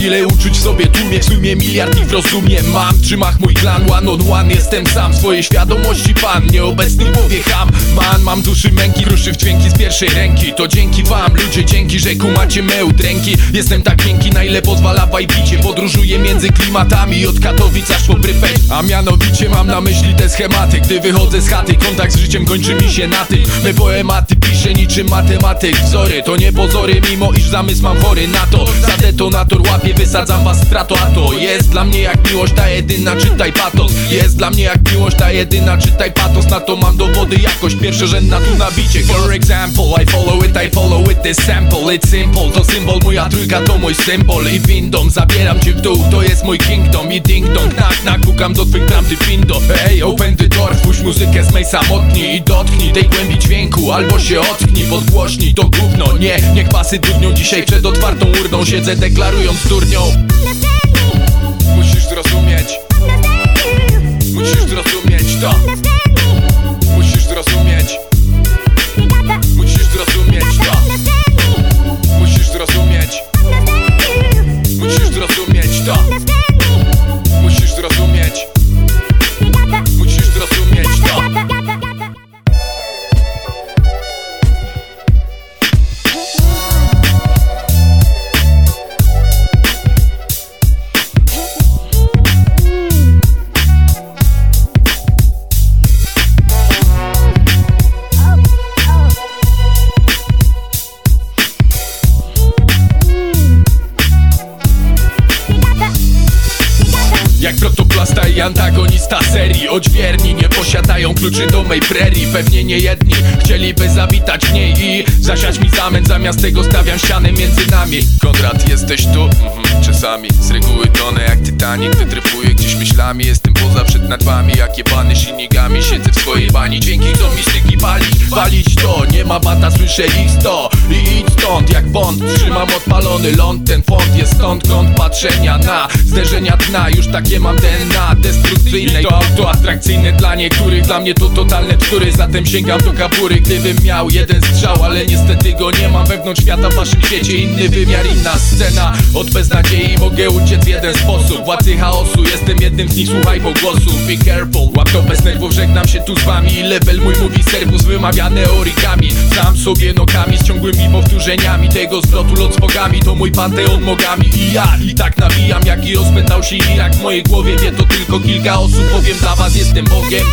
Ile uczuć w sobie tłumie, w sumie miliard ich rozumiem. Mam w trzymach mój klan, one on one Jestem sam, swojej świadomości pan Nieobecny w głowie ham. Man, mam duszy męki, ruszy w dźwięki z pierwszej ręki. To dzięki wam, ludzie, dzięki, że kumacie me udręki Jestem tak miękki, na ile pozwala wajbicie. Podróżuję między klimatami Od Katowic aż po Prypeć A mianowicie mam na myśli te schematy. Gdy wychodzę z chaty, kontakt z życiem kończy mi się na tym Me poematy piszę niczym matematyk. Wzory to nie pozory, mimo iż zamysł mam chory na to. Za detonator łapię, wysadzam was strato. A to jest dla mnie jak miłość ta jedyna, czytaj patos. Jest dla mnie jak miłość ta jedyna, czytaj patos. Na to mam dowody, jakoś. Pierwszorzędna tu nabicie. For example, I follow it, I follow it, this sample. It's simple, to symbol, moja trójka to mój symbol. I windą zabieram cię w dół, to jest mój kingdom I ding dong, knak, knak, pukam do twych bram, ty pindo. Ej, open the door, wpuść muzykę z mej samotni I dotknij tej głębi dźwięku, albo się ocknij. Podgłośnij to gówno, nie, niech pasy dudnią Dzisiaj przed otwartą urną siedzę, deklarując durnią. Musisz zrozumieć, musisz zrozumieć to Jak protoplasta i antagonista serii. Odźwierni nie posiadają kluczy do mej prerii. Pewnie nie jedni chcieliby zawitać w niej I zasiać mi zamęt. Zamiast tego stawiam ścianę między nami. Konrad, jesteś tu? Mhm, czasami. Z reguły tonę jak Titanic Wytrypuję gdzieś myślami. Jestem poza przed nad wami Jak jebany silnikami. Siedzę w swojej bani Dźwięki chcą mi styki palić. Walić to, nie ma bata, słyszę ich I idź stąd jak Bond Trzymam odpalony ląd Ten font jest stąd. Kąt patrzenia na Zderzenia dna Już takie mam DNA Destrukcyjne. To auto atrakcyjne dla niektórych Dla mnie to totalne który Zatem sięgam do kapury Gdybym miał jeden strzał Ale niestety go nie mam Wewnątrz świata w waszym świecie Inny wymiar, inna scena. Od beznadziei mogę uciec w jeden sposób. Władcy chaosu Jestem jednym z nich Słuchaj po głosu. Be careful Łap to bez nerwów Żegnam się tu z wami. Level mój mówi serwus Wymawiane origami. Sam sobie nogami Z ciągłymi powtórzeniami Tego zwrotu lot z bogami To mój panteon mogami I ja I tak nawijam Jaki rozpętał się Irak W mojej głowie wie to tylko kilka osób Powiem dla was jestem Bogiem